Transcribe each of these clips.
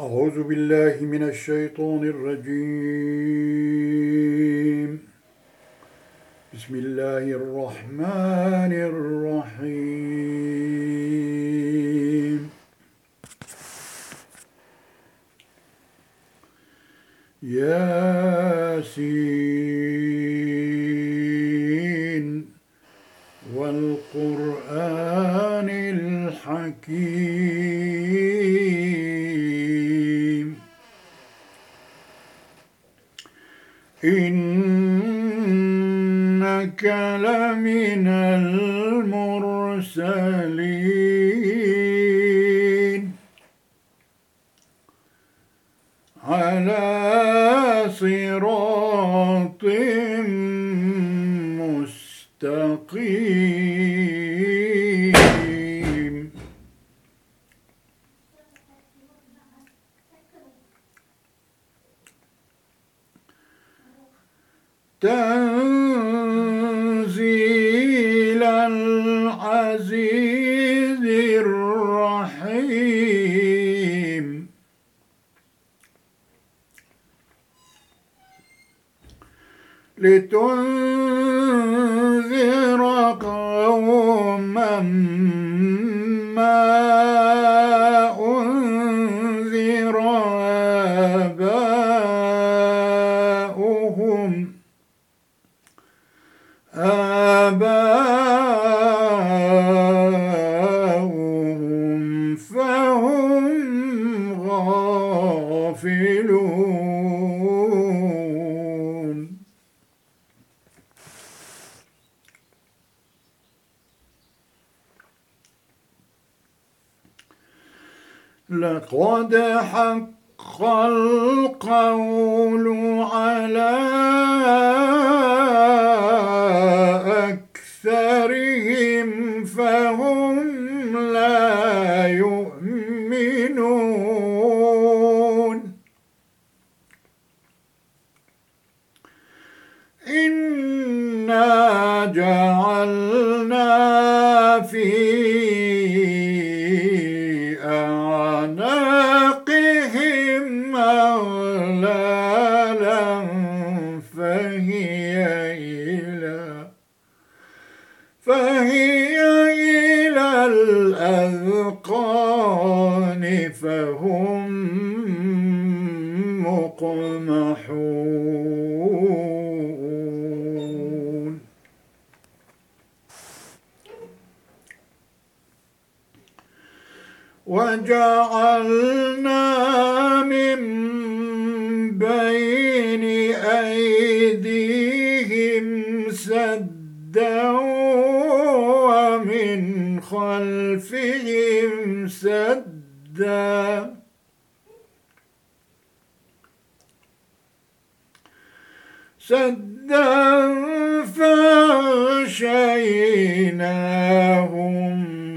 أعوذ بالله من الشيطان الرجيم. بسم الله الرحمن الرحيم. ياسين والقرآن الحكيم. إنك لمن المرسلين على صراط مستقيم تنزيل العزيز الرحيم. لتنذر الأذقان فهم مقمحون. وجعلنا من بين أيديهم سدا ومن خلفهم سدا. سدا فغشيناهم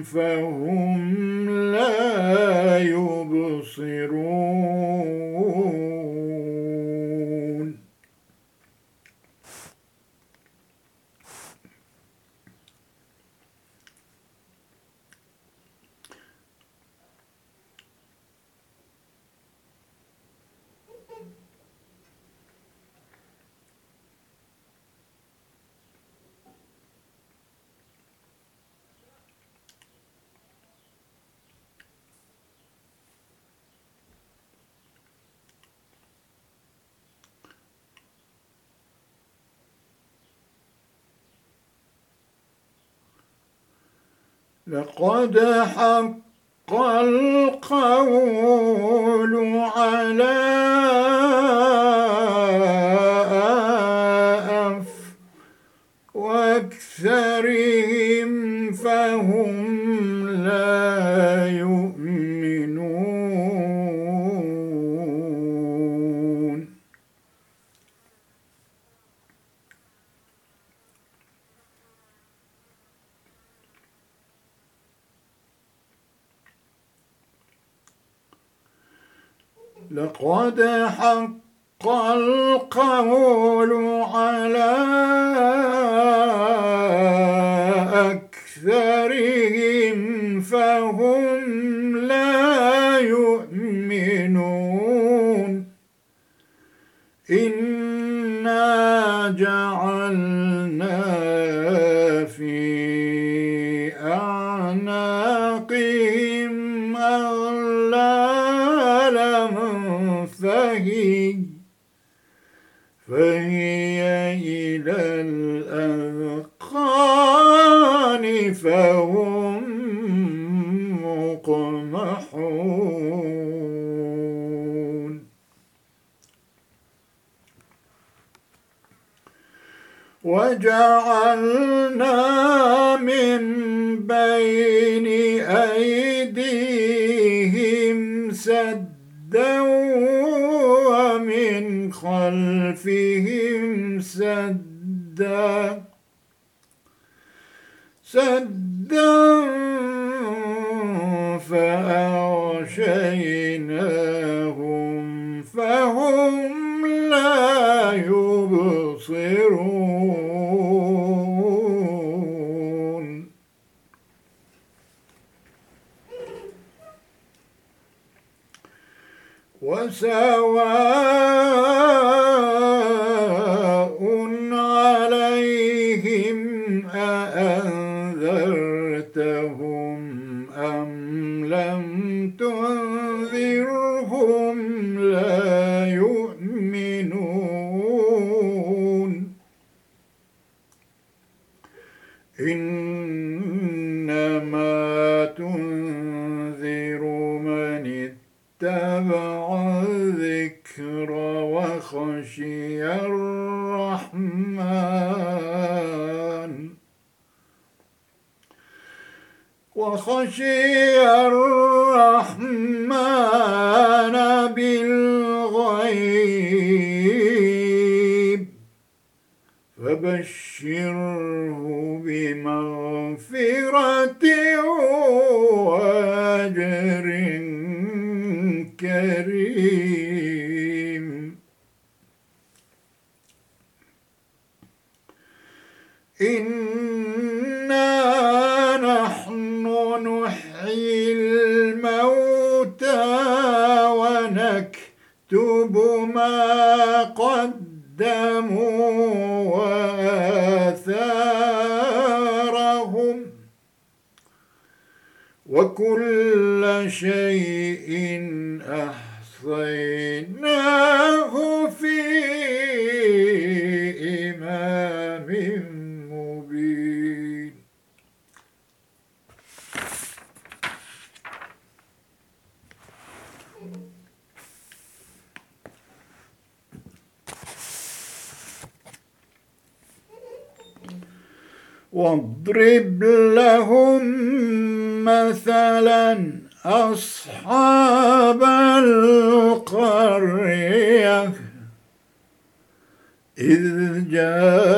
فهم لا يبصرون. لقد حق القول على أف وأكثرهم فهم لا يؤمنون لقد حق القول على أكثرهم فهم فهي إلى الأذقان فهم مقمحون. وجعلنا من بين أيديهم سدا ومن خلفهم سدا. سدا فأغشيناهم فهم لا يبصرون. وسواء وخشي الرحمن. وخشي الرحمن بالغيب. فبشره بمغفرة وأجر كريم. إنا نحن نحيي الموتى ونكتب ما قدموا وآثارهم وكل شيء أحصيناه في إمام مبين واضرب لهم مثلا أصحاب القرية. إذ جاءها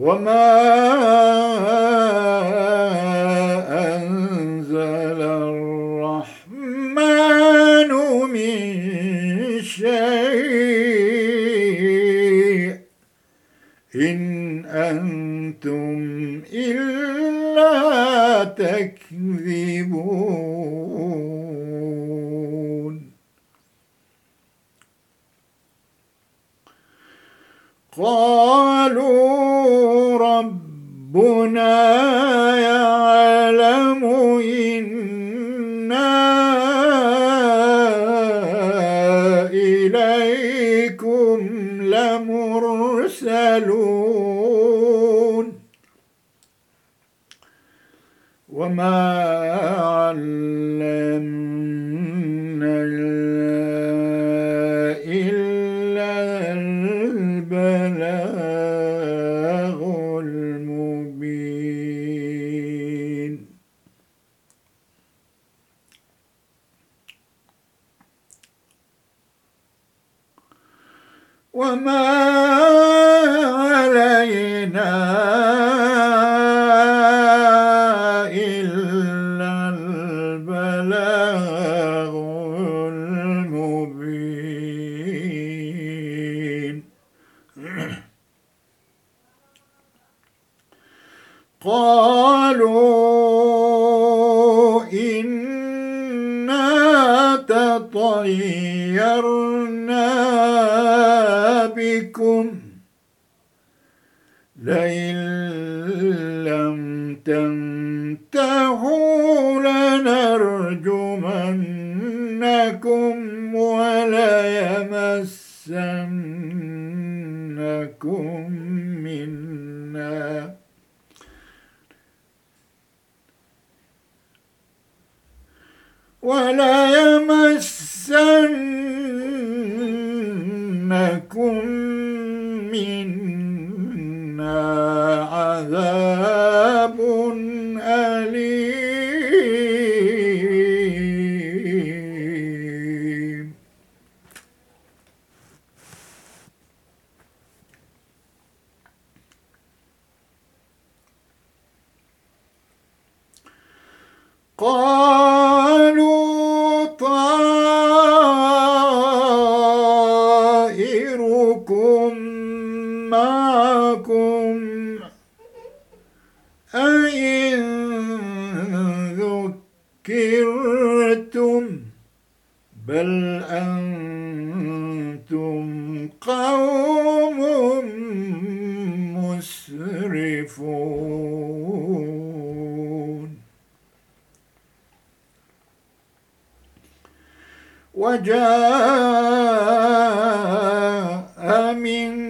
وما معكم أئن ذكرتم بل أنتم قوم مسرفون وجاء من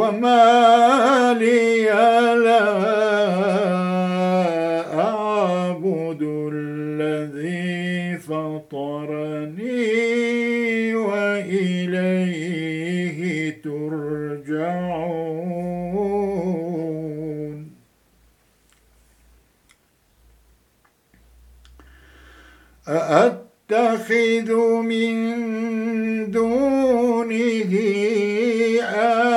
وما لي لا أعبد الذي فطرني وإليه ترجعون. أأتخذ من دونه آلهة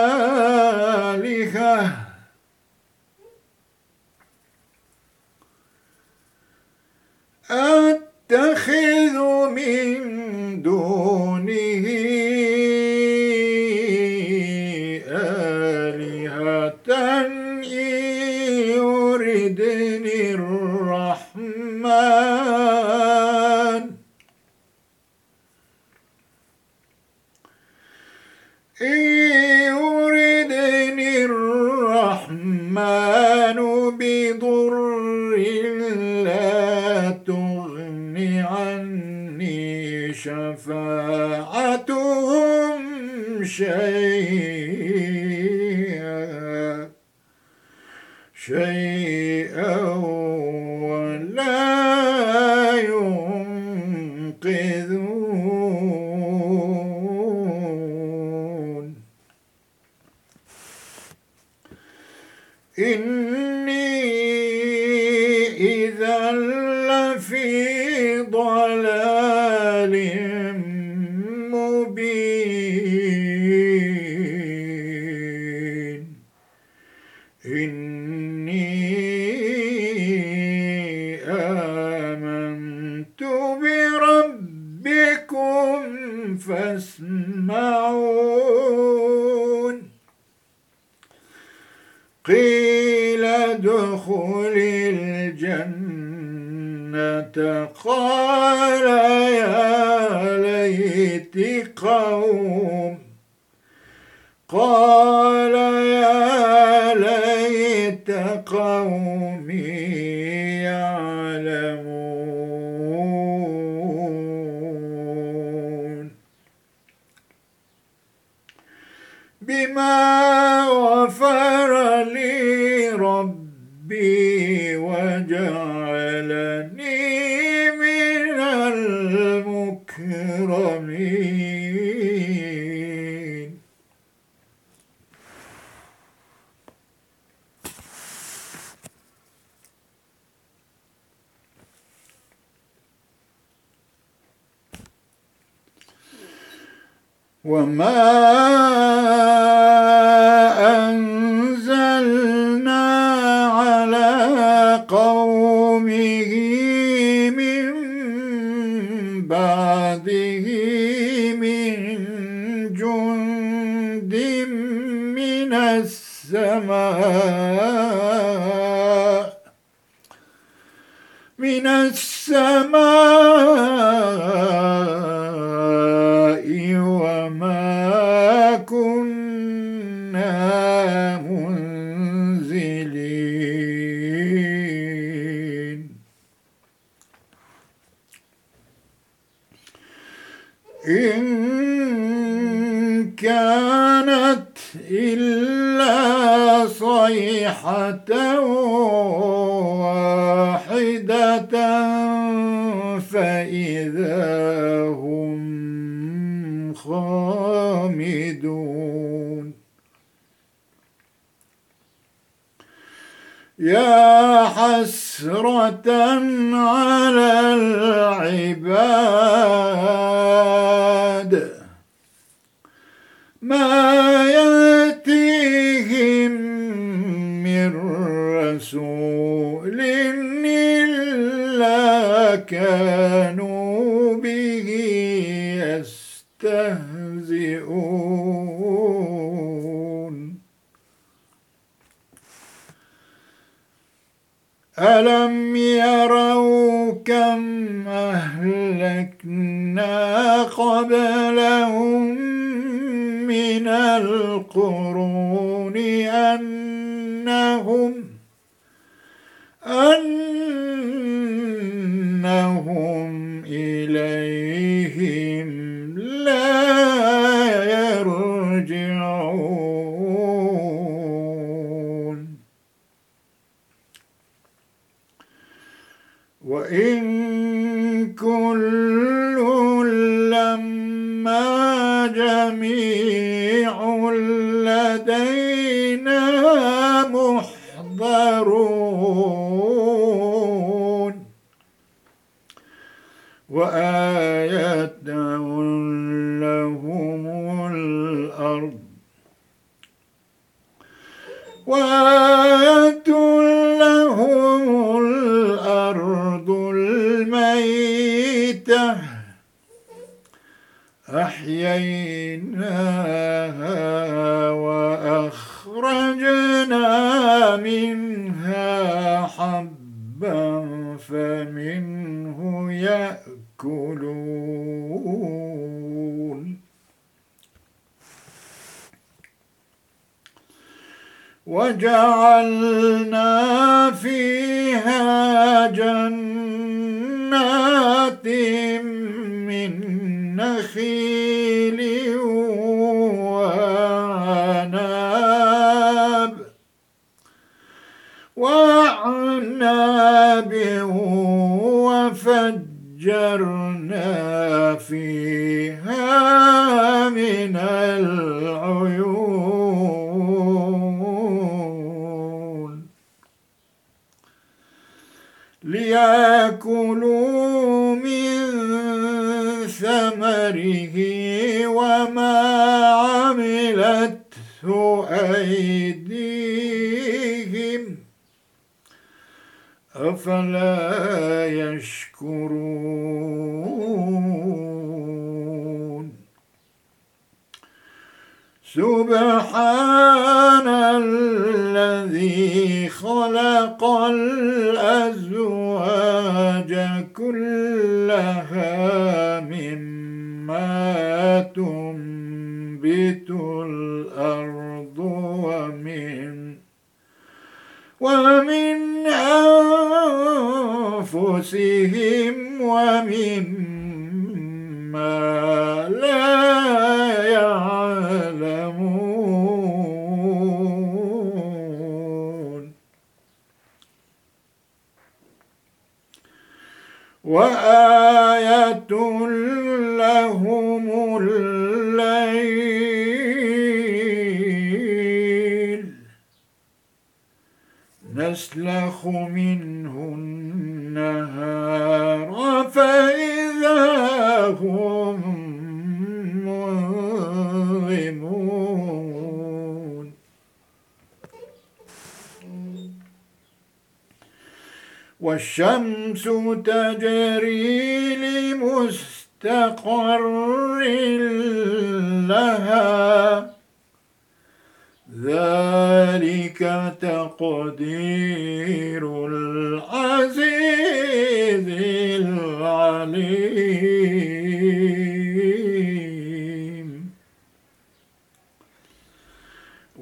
أتخذ من دونه شفاعتهم شيئا شيئا ولا ينقذون. إني إذا لفي ضلال كانوا به يستهزئون. ألم يروا كم أهلكنا قبلهم من القرون أنهم أنهم إليهم لا يرجعون. وإن كل وآية لهم الأرض. وآية لهم الأرض الميتة. أحييناها وأخرجنا منها حبا فمنه يأكلون. وجعلنا فيها جنات من نخيل وعناب. وعناب وفجرنا فيها من العيون ليأكلوا أفلا يشكرون؟ سبحان الذي خلق الأزواج كلها مما تنبت الأرض ومن ومن أنفسهم ومما لا يعلمون. وآية لهم نسلخ منه النهار فإذا هم منظمون والشمس تجري لمستقر لها. ذلك تقدير العزيز العليم.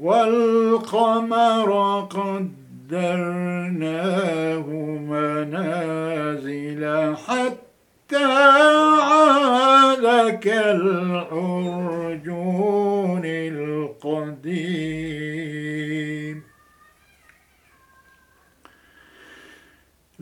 والقمر قدرناه منازل حتى عاد كالعرجون القديم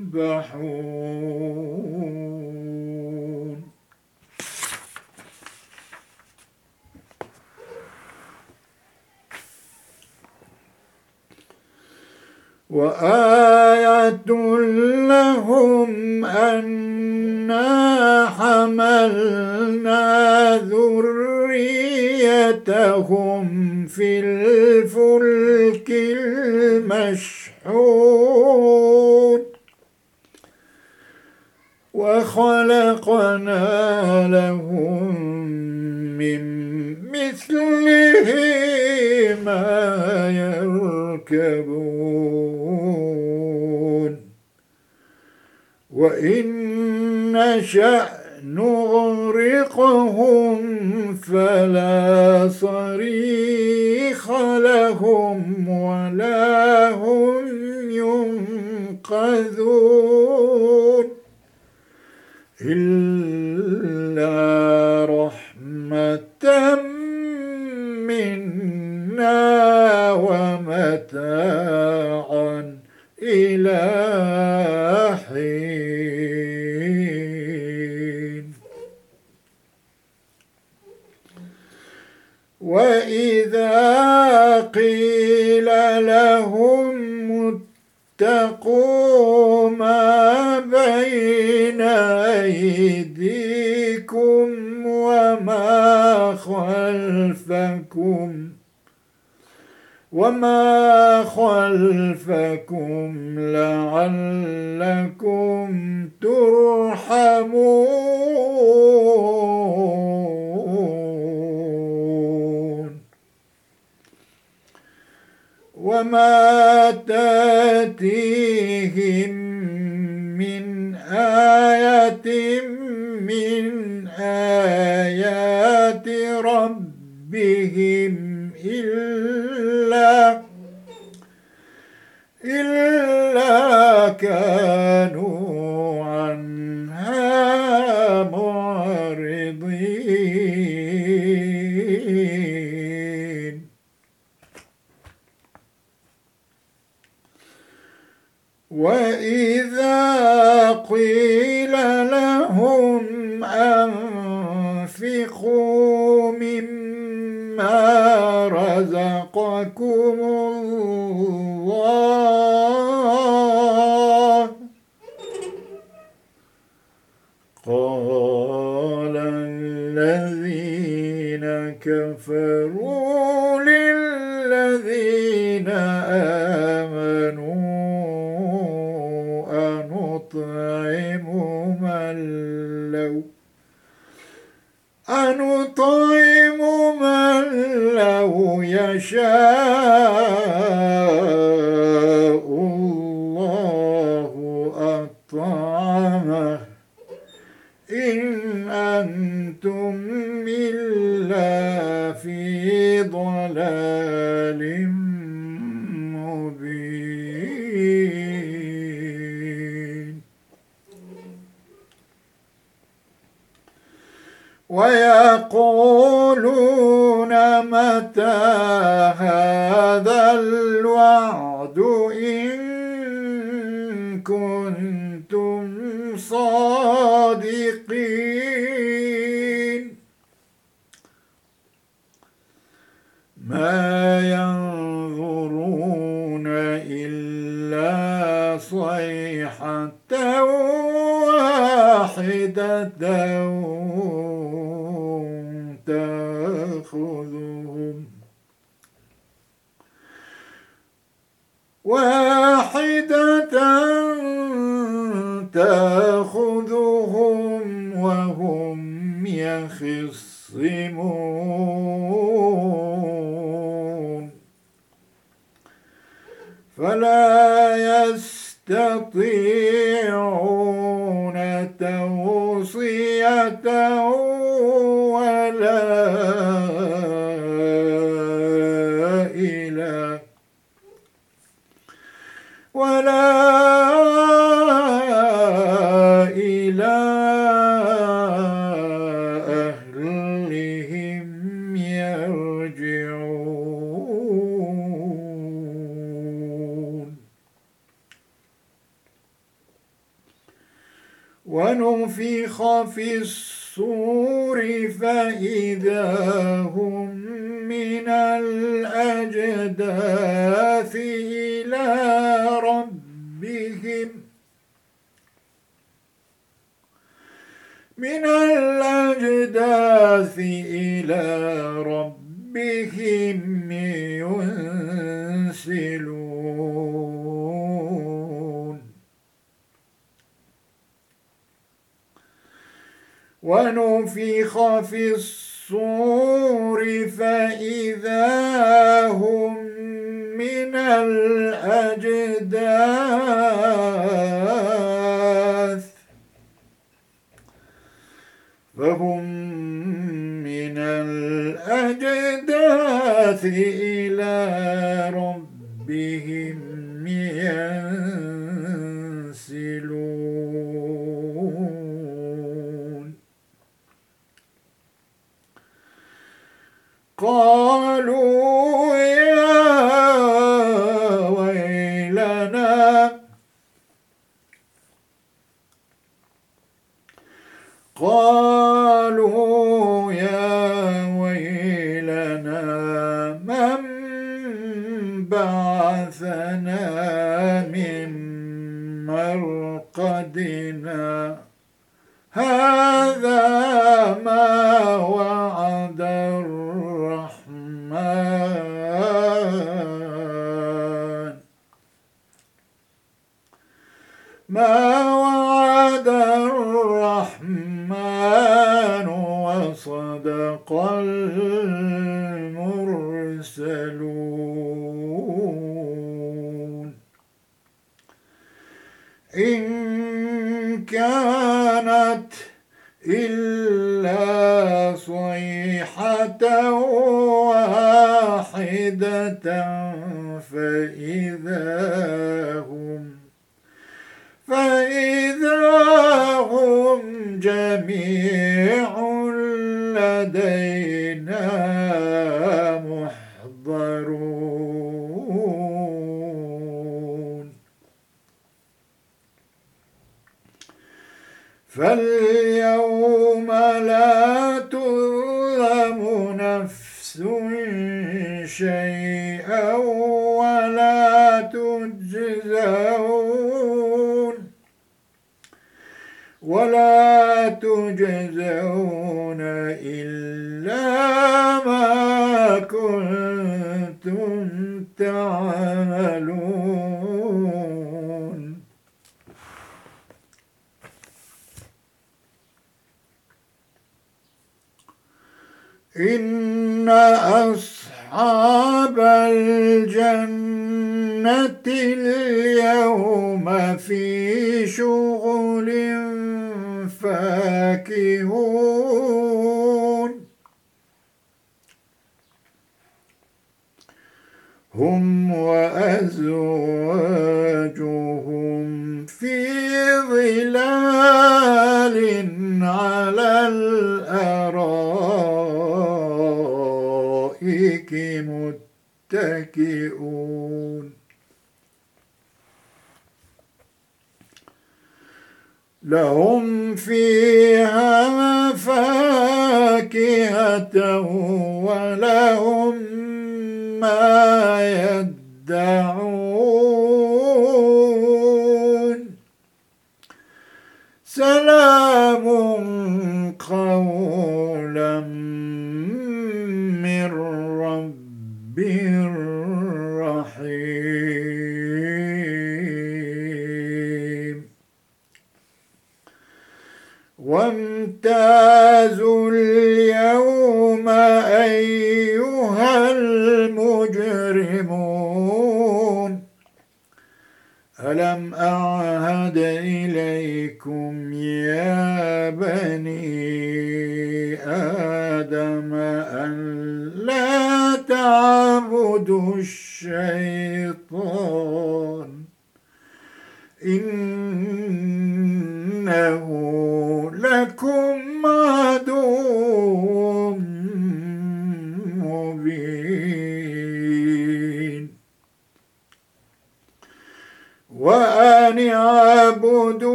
يسبحون وآية لهم أنا حملنا ذريتهم في الفلك المشحون. وخلقنا لهم من مثله ما يركبون. وإن نشأ نغرقهم فلا صريخ لهم ولا هم ينقذون. إلا رحمة منا ومتاعا إلى حين وإذا قيل لهم اتقوا بين أيديكم وما خلفكم وما خلفكم لعلكم ترحمون وما تأتيهم آية من آيات ويقولون متى هذا الوعد إن كنتم صادقين؟ ما ينظرون إلا صيحة واحدة تأخذهم واحدة تأخذهم وهم يخصمون فلا يستطيعون توصية ونفخ في الصور فإذا هم من الأجداث إلى ربهم من الأجداث إلى ربهم ينسلون. ونفخ في الصور فإذا هم من الأجداث فهم من الأجداث إلى ربهم ينسلون قالوا واحدة فإذا هم فإذا هم جميع لدينا محضرون. فاليوم لا شيئا ولا تجزون ولا تجزون إلا ما كنتم تعملون. إن أصحاب الجنة اليوم في شغل فاكهون. هم وأزواجهم في ظلال على الأرائك متكئون لهم فيها فاكهة ولهم ما يدعون. سلام قولا ألم أعهد إليكم يا بني آدم أن لا تعبدوا الشيطان.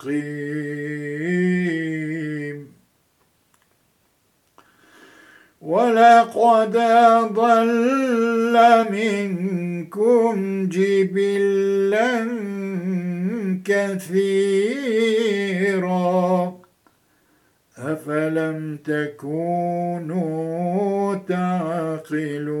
مستقيم. ولقد ضل منكم جبلا كثيرا. أفلم تكونوا تعقلون؟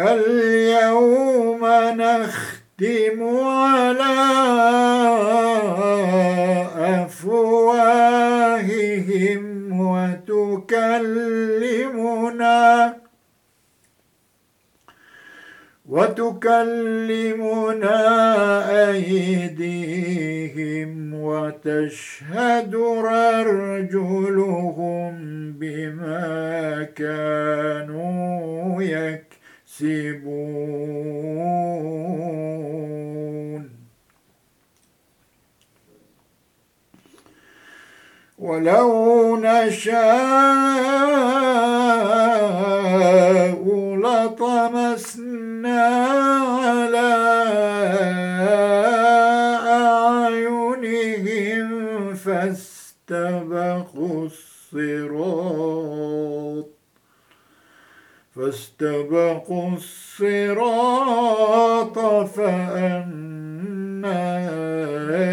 اليوم نختم على أفواههم وتكلمنا وتكلمنا أيديهم وتشهد أرجلهم بما كانوا يكسبون ولو نشاء فاستبقوا الصراط فأنا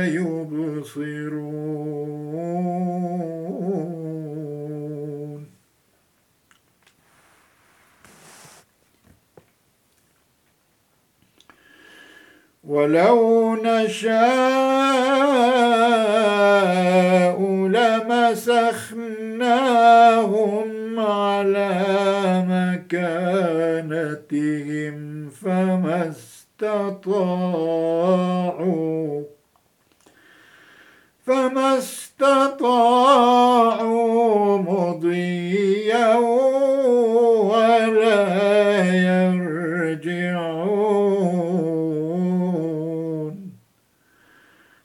يبصرون. ولو نشاء لمسخناهم على مكانتهم فما استطاعوا. فما استطاعوا مضيا ولا يرجعون.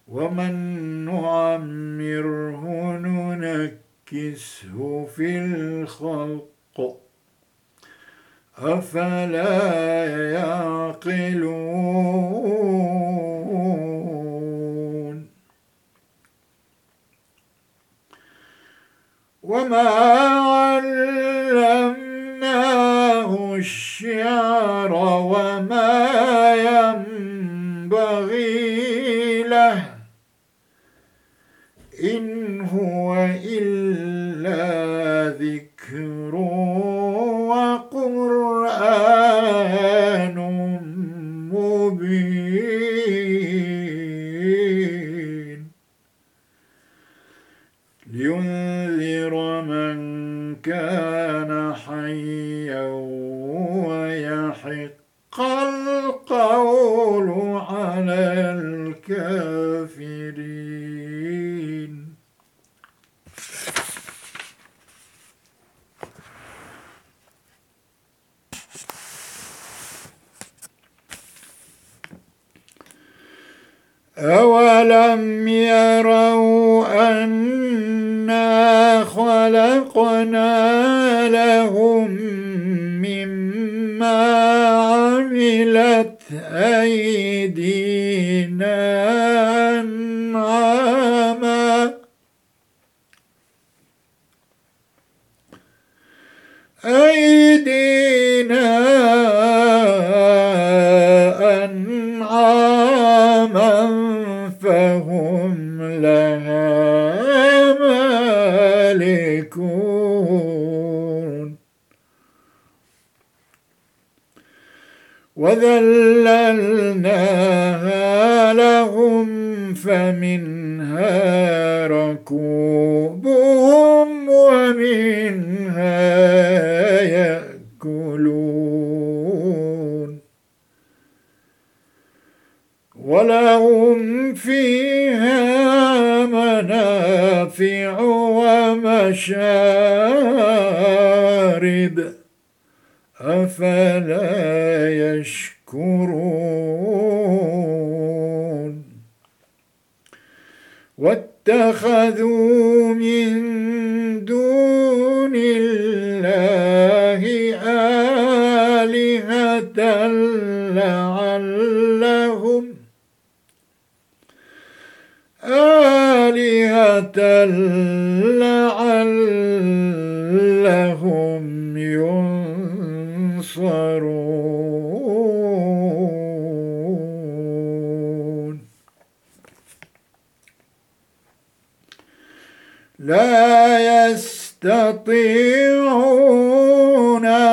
ومن نعمره ننكسه في الخلق. أفلا يعقلون وما علمناه الشعر وما ينبغي له إن هو إلا ذكر الكافرين. أولم يروا أنا خلقنا لهم مما عملت أيدينا لعلهم ينصرون لا يستطيعون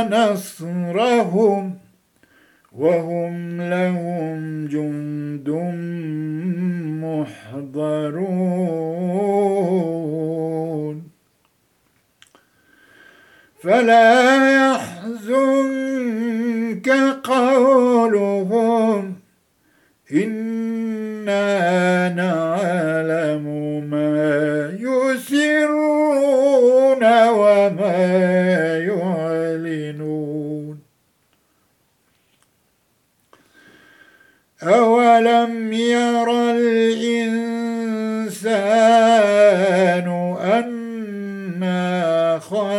نصرهم وهم لهم جند محضرون فلا يحزنك قولهم إنا نعلم ما يسرون وما يعلنون. أولم ير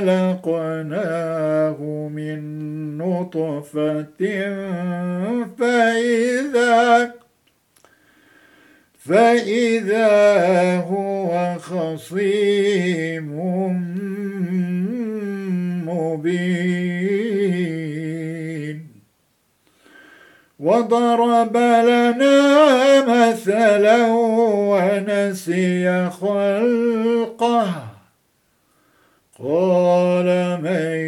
خلقناه من نطفة فإذا فإذا هو خصيم مبين وضرب لنا مثلا ونسي خلقه قال من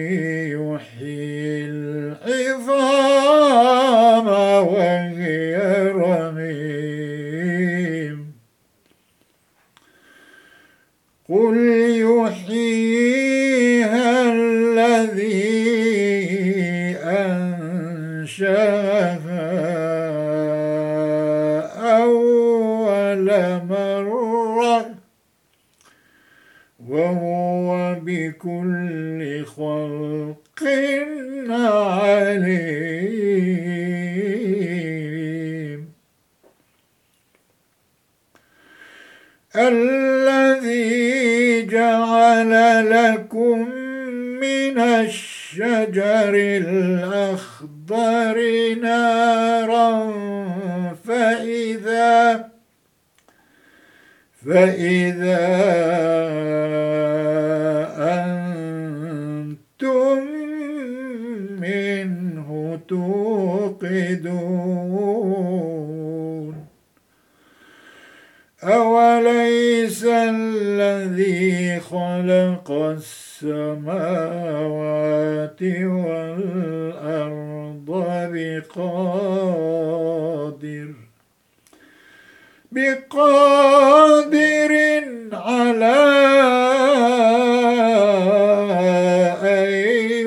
من الشجر الأخضر نارا فإذا فإذا أنتم منه توقدون. أوليس الذي خلق السماوات والأرض بقادر بقادر على أن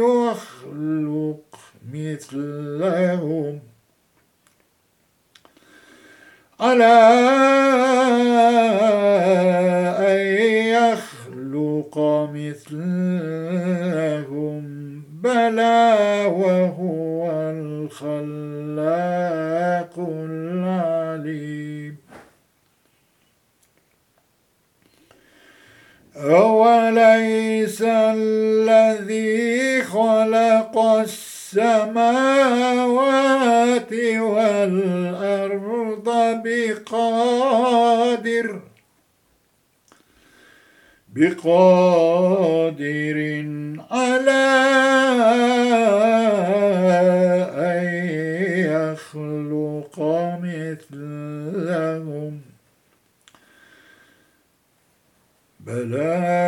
يخلق مثلهم. على مثلهم بلى وهو الخلاق العليم. أوليس الذي خلق السماوات والأرض بقادر بقادر على أن يخلق مثلهم. بلى